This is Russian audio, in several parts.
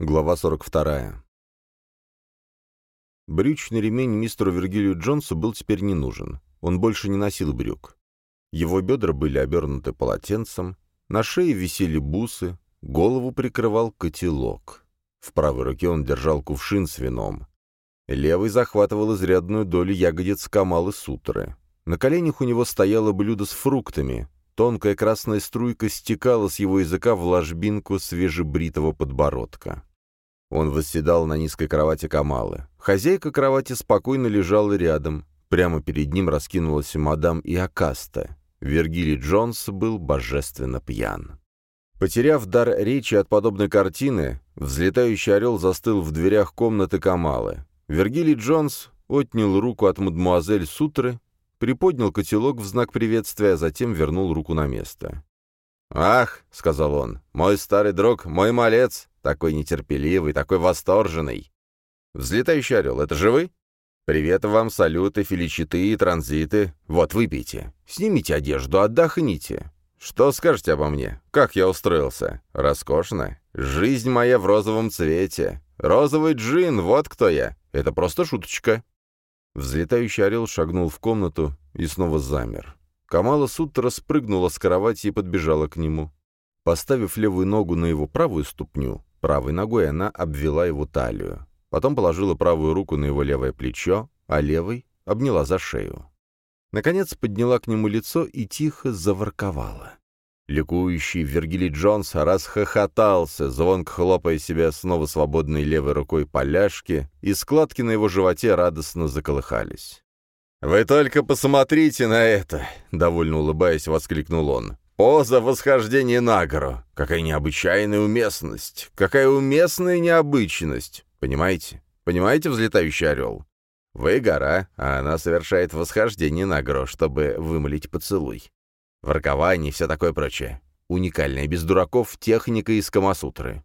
Глава 42. Брючный ремень мистеру Вергилию Джонсу был теперь не нужен. Он больше не носил брюк. Его бедра были обернуты полотенцем, на шее висели бусы, голову прикрывал котелок. В правой руке он держал кувшин с вином. Левый захватывал изрядную долю ягодиц Камалы Сутры. На коленях у него стояло блюдо с фруктами. Тонкая красная струйка стекала с его языка в ложбинку свежебритого подбородка. Он восседал на низкой кровати Камалы. Хозяйка кровати спокойно лежала рядом. Прямо перед ним раскинулась мадам Иокаста. Вергилий Джонс был божественно пьян. Потеряв дар речи от подобной картины, взлетающий орел застыл в дверях комнаты Камалы. Вергилий Джонс отнял руку от мадмуазель Сутры, приподнял котелок в знак приветствия, а затем вернул руку на место. «Ах», — сказал он, — «мой старый друг, мой малец, такой нетерпеливый, такой восторженный. Взлетающий орел, это же вы? Привет вам, салюты, феличиты и транзиты. Вот, выпейте. Снимите одежду, отдохните. Что скажете обо мне? Как я устроился? Роскошно. Жизнь моя в розовом цвете. Розовый джин, вот кто я. Это просто шуточка. Взлетающий орел шагнул в комнату и снова замер. Камала Сутра спрыгнула с кровати и подбежала к нему. Поставив левую ногу на его правую ступню, правой ногой она обвела его талию. Потом положила правую руку на его левое плечо, а левой обняла за шею. Наконец подняла к нему лицо и тихо заворковала. Ликующий Вергилий Джонс расхохотался, звонко хлопая себя снова свободной левой рукой поляшки, и складки на его животе радостно заколыхались. «Вы только посмотрите на это!» — довольно улыбаясь, воскликнул он. «Поза восхождения на гору! Какая необычайная уместность! Какая уместная необычность! Понимаете? Понимаете, взлетающий орел? Вы гора, а она совершает восхождение на гору, чтобы вымолить поцелуй. Воркование и все такое прочее. Уникальная, без дураков, техника из Камасутры».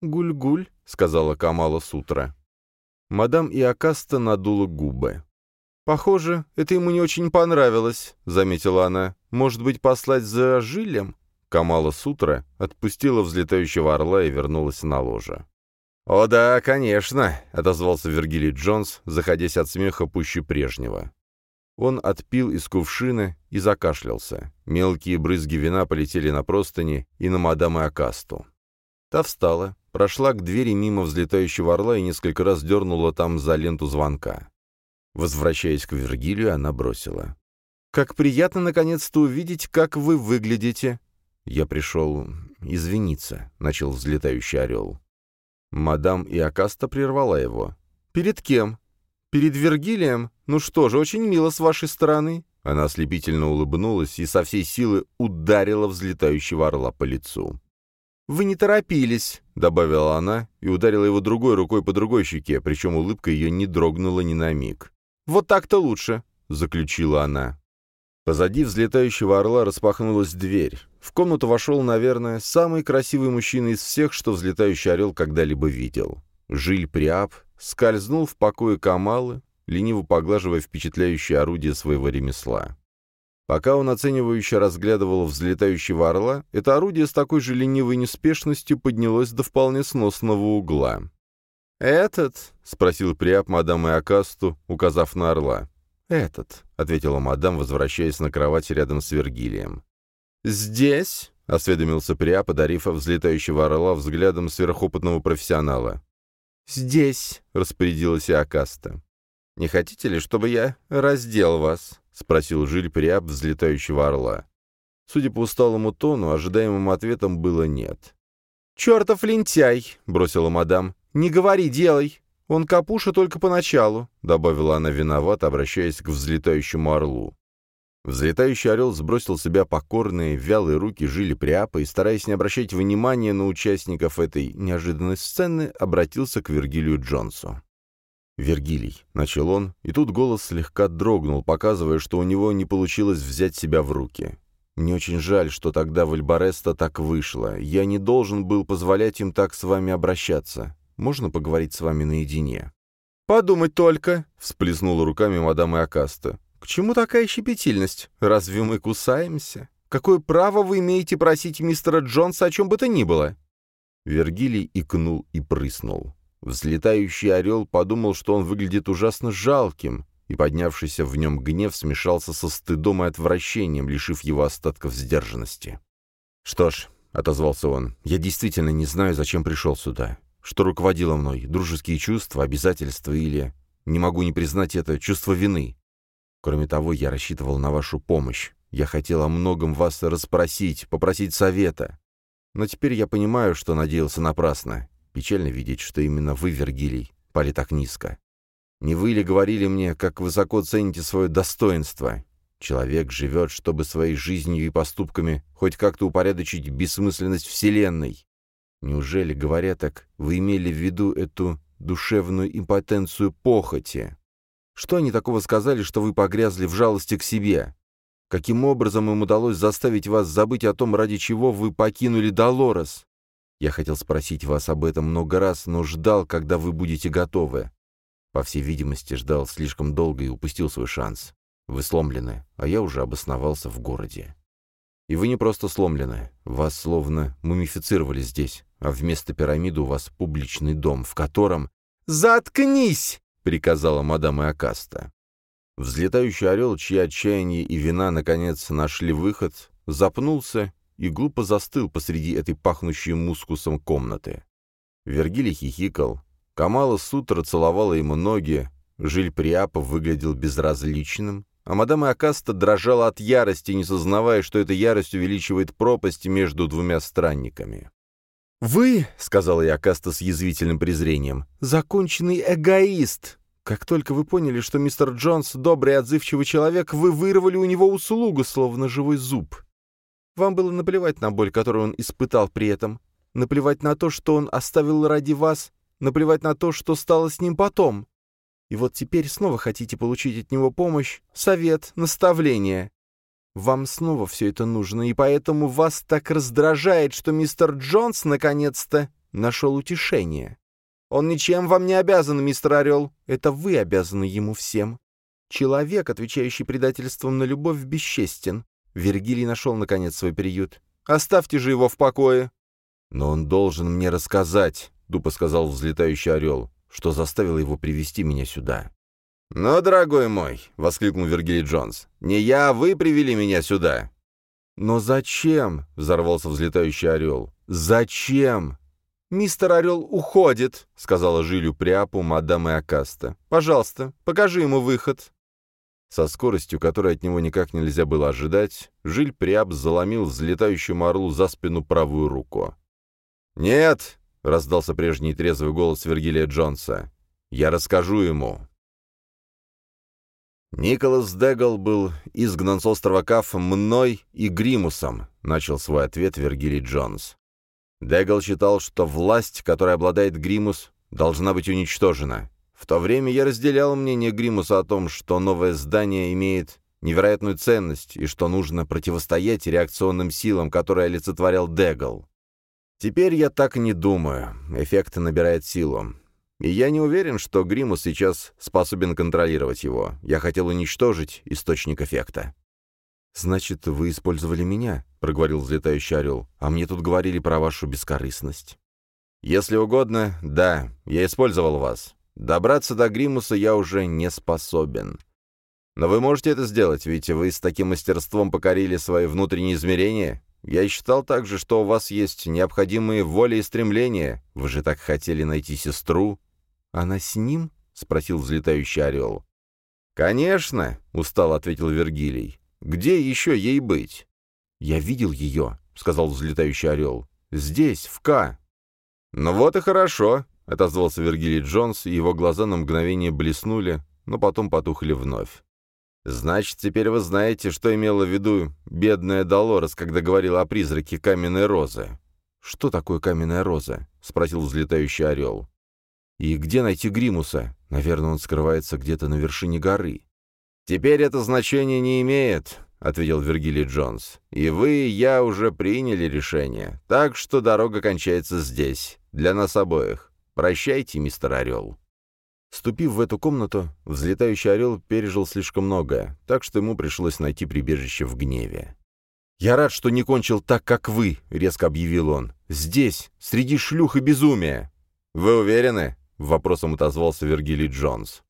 «Гуль-гуль», — сказала Камала Сутра. Мадам Иокаста надула губы. «Похоже, это ему не очень понравилось», — заметила она. «Может быть, послать за Жилем?» Камала Сутра отпустила взлетающего орла и вернулась на ложе. «О да, конечно», — отозвался Вергилий Джонс, заходясь от смеха пуще прежнего. Он отпил из кувшина и закашлялся. Мелкие брызги вина полетели на простыни и на мадам Акасту. Та встала, прошла к двери мимо взлетающего орла и несколько раз дернула там за ленту звонка. Возвращаясь к Вергилию, она бросила. «Как приятно, наконец-то, увидеть, как вы выглядите!» «Я пришел извиниться», — начал взлетающий орел. Мадам Иокаста прервала его. «Перед кем? Перед Вергилием? Ну что же, очень мило с вашей стороны!» Она ослепительно улыбнулась и со всей силы ударила взлетающего орла по лицу. «Вы не торопились», — добавила она и ударила его другой рукой по другой щеке, причем улыбка ее не дрогнула ни на миг. «Вот так-то лучше», — заключила она. Позади взлетающего орла распахнулась дверь. В комнату вошел, наверное, самый красивый мужчина из всех, что взлетающий орел когда-либо видел. Жиль Приап скользнул в покое Камалы, лениво поглаживая впечатляющее орудие своего ремесла. Пока он оценивающе разглядывал взлетающего орла, это орудие с такой же ленивой неспешностью поднялось до вполне сносного угла. «Этот?» — спросил Приап мадам Иокасту, указав на орла. «Этот», — ответила мадам, возвращаясь на кровати рядом с Вергилием. «Здесь?» — осведомился Приап, подарив взлетающего орла взглядом сверхопытного профессионала. «Здесь», — распорядилась Иокаста. «Не хотите ли, чтобы я раздел вас?» — спросил Жиль Приап взлетающего орла. Судя по усталому тону, ожидаемым ответом было «нет». «Чертов лентяй!» — бросила мадам. «Не говори, делай. Он капуша только поначалу», — добавила она виновато, обращаясь к взлетающему орлу. Взлетающий орел сбросил с себя покорные, вялые руки жили пряпа и, стараясь не обращать внимания на участников этой неожиданной сцены, обратился к Вергилию Джонсу. «Вергилий», — начал он, и тут голос слегка дрогнул, показывая, что у него не получилось взять себя в руки. «Мне очень жаль, что тогда в Альбареста так вышло. Я не должен был позволять им так с вами обращаться. Можно поговорить с вами наедине?» «Подумать только!» — всплеснула руками мадам Иокаста. «К чему такая щепетильность? Разве мы кусаемся? Какое право вы имеете просить мистера Джонса о чем бы то ни было?» Вергилий икнул и прыснул. Взлетающий орел подумал, что он выглядит ужасно жалким, и поднявшийся в нем гнев смешался со стыдом и отвращением, лишив его остатков сдержанности. «Что ж», — отозвался он, — «я действительно не знаю, зачем пришел сюда. Что руководило мной? Дружеские чувства, обязательства или, не могу не признать это, чувство вины? Кроме того, я рассчитывал на вашу помощь. Я хотел о многом вас расспросить, попросить совета. Но теперь я понимаю, что надеялся напрасно. Печально видеть, что именно вы, Вергилий, пали так низко. Не вы ли говорили мне, как высоко цените свое достоинство? Человек живет, чтобы своей жизнью и поступками хоть как-то упорядочить бессмысленность Вселенной. Неужели, говоря так, вы имели в виду эту душевную импотенцию похоти? Что они такого сказали, что вы погрязли в жалости к себе? Каким образом им удалось заставить вас забыть о том, ради чего вы покинули Долорес? Я хотел спросить вас об этом много раз, но ждал, когда вы будете готовы. По всей видимости, ждал слишком долго и упустил свой шанс. Вы сломлены, а я уже обосновался в городе. И вы не просто сломлены, вас словно мумифицировали здесь, а вместо пирамиды у вас публичный дом, в котором... «Заткнись!» — приказала мадам Иокаста. Взлетающий орел, чьи отчаяние и вина наконец нашли выход, запнулся и глупо застыл посреди этой пахнущей мускусом комнаты. Вергилий хихикал, Камала Сутра целовала ему ноги, Жиль Приапов выглядел безразличным, а мадам Акаста дрожала от ярости, не сознавая, что эта ярость увеличивает пропасть между двумя странниками. «Вы, — сказала Акаста с язвительным презрением, — законченный эгоист. Как только вы поняли, что мистер Джонс — добрый и отзывчивый человек, вы вырвали у него услугу, словно живой зуб. Вам было наплевать на боль, которую он испытал при этом, наплевать на то, что он оставил ради вас, наплевать на то, что стало с ним потом. И вот теперь снова хотите получить от него помощь, совет, наставление. Вам снова все это нужно, и поэтому вас так раздражает, что мистер Джонс наконец-то нашел утешение. Он ничем вам не обязан, мистер Орел. Это вы обязаны ему всем. Человек, отвечающий предательством на любовь, бесчестен. Вергилий нашел, наконец, свой приют. Оставьте же его в покое. Но он должен мне рассказать, — тупо сказал взлетающий орел, — что заставило его привести меня сюда. «Но, дорогой мой», — воскликнул Вергилий Джонс, — «не я, а вы привели меня сюда». «Но зачем?» — взорвался взлетающий орел. «Зачем?» «Мистер Орел уходит», — сказала Жилю Приапу мадам Акаста. «Пожалуйста, покажи ему выход». Со скоростью, которой от него никак нельзя было ожидать, Жиль Приап заломил взлетающему орлу за спину правую руку. «Нет!» — раздался прежний трезвый голос Вергилия Джонса. «Я расскажу ему». «Николас Дегл был изгнан с острова Каф мной и Гримусом», — начал свой ответ Вергилий Джонс. Дегл считал, что власть, которой обладает Гримус, должна быть уничтожена. В то время я разделял мнение Гримуса о том, что новое здание имеет невероятную ценность и что нужно противостоять реакционным силам, которые олицетворял Дегл. Теперь я так не думаю. Эффект набирает силу. И я не уверен, что Гримус сейчас способен контролировать его. Я хотел уничтожить источник эффекта. «Значит, вы использовали меня?» — проговорил взлетающий орел. «А мне тут говорили про вашу бескорыстность». «Если угодно, да, я использовал вас. Добраться до Гримуса я уже не способен. Но вы можете это сделать, ведь вы с таким мастерством покорили свои внутренние измерения я считал также, что у вас есть необходимые воли и стремления. Вы же так хотели найти сестру». «Она с ним?» — спросил взлетающий орел. «Конечно», — устало ответил Вергилий. «Где еще ей быть?» «Я видел ее», — сказал взлетающий орел. «Здесь, в К». «Ну вот и хорошо», — отозвался Вергилий Джонс, и его глаза на мгновение блеснули, но потом потухли вновь. «Значит, теперь вы знаете, что имела в виду бедная Долорес, когда говорила о призраке каменной розы». «Что такое каменная роза?» — спросил взлетающий орел. «И где найти Гримуса? Наверное, он скрывается где-то на вершине горы». «Теперь это значение не имеет», — ответил Вергилий Джонс. «И вы, и я уже приняли решение, так что дорога кончается здесь, для нас обоих. Прощайте, мистер Орел». Ступив в эту комнату, взлетающий орел пережил слишком многое, так что ему пришлось найти прибежище в гневе. «Я рад, что не кончил так, как вы», — резко объявил он. «Здесь, среди шлюх и безумия». «Вы уверены?» — вопросом отозвался Вергилий Джонс.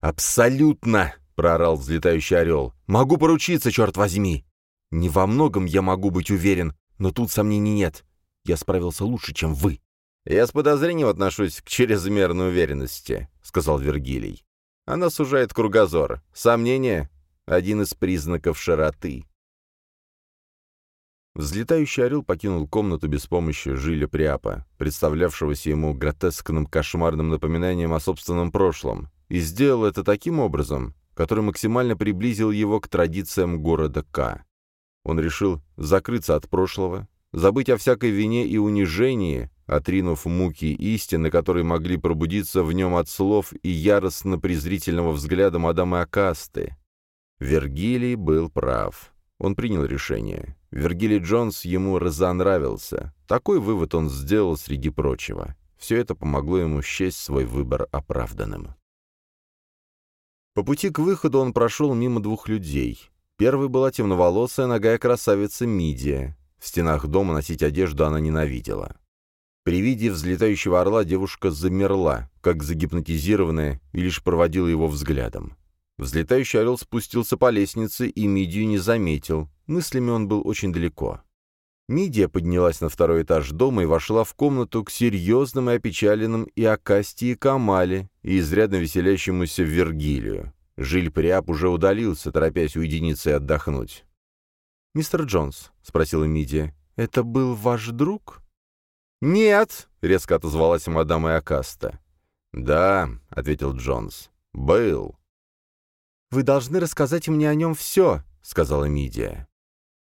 «Абсолютно!» — проорал взлетающий орел. «Могу поручиться, черт возьми!» «Не во многом я могу быть уверен, но тут сомнений нет. Я справился лучше, чем вы». «Я с подозрением отношусь к чрезмерной уверенности», — сказал Вергилий. «Она сужает кругозор. Сомнение — один из признаков широты». Взлетающий орел покинул комнату без помощи Жиля Приапа, представлявшегося ему гротескным кошмарным напоминанием о собственном прошлом, и сделал это таким образом, который максимально приблизил его к традициям города К. Он решил закрыться от прошлого, забыть о всякой вине и унижении, отринув муки истины, которые могли пробудиться в нем от слов и яростно-презрительного взгляда мадамы Акасты. Вергилий был прав. Он принял решение. Вергилий Джонс ему разонравился. Такой вывод он сделал среди прочего. Все это помогло ему счесть свой выбор оправданным. По пути к выходу он прошел мимо двух людей. Первой была темноволосая ногая красавица Мидия. В стенах дома носить одежду она ненавидела. При виде взлетающего орла девушка замерла, как загипнотизированная, и лишь проводила его взглядом. Взлетающий орел спустился по лестнице, и Мидию не заметил. Мыслями он был очень далеко. Мидия поднялась на второй этаж дома и вошла в комнату к серьезным и опечаленным и Акасти и Камале, и изрядно веселящемуся Вергилию. Жиль уже удалился, торопясь уединиться и отдохнуть. «Мистер Джонс», — спросила Мидия, — «это был ваш друг?» «Нет», — резко отозвалась мадам Иокаста. «Да», — ответил Джонс, — «был». «Вы должны рассказать мне о нем все», — сказала Мидия.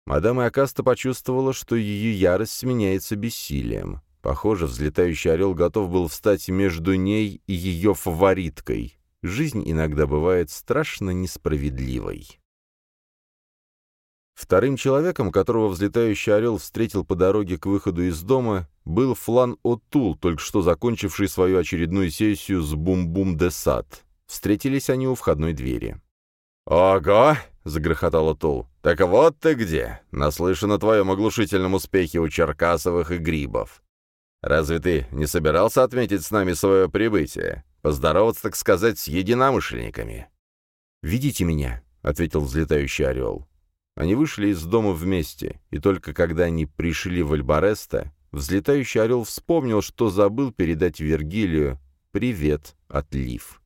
Мадам Иокаста почувствовала, что ее ярость сменяется бессилием. Похоже, взлетающий орел готов был встать между ней и ее фавориткой. Жизнь иногда бывает страшно несправедливой. Вторым человеком, которого взлетающий орел встретил по дороге к выходу из дома, был Флан О'Тул, только что закончивший свою очередную сессию с Бум-Бум-де-Сад. Встретились они у входной двери. «Ого!» — загрохотал Тул. «Так вот ты где! Наслышан о твоем оглушительном успехе у Черкасовых и Грибов. Разве ты не собирался отметить с нами свое прибытие? Поздороваться, так сказать, с единомышленниками?» «Видите меня», — ответил взлетающий орел. Они вышли из дома вместе, и только когда они пришли в Альбареста, взлетающий орел вспомнил, что забыл передать Вергилию «Привет от Лив».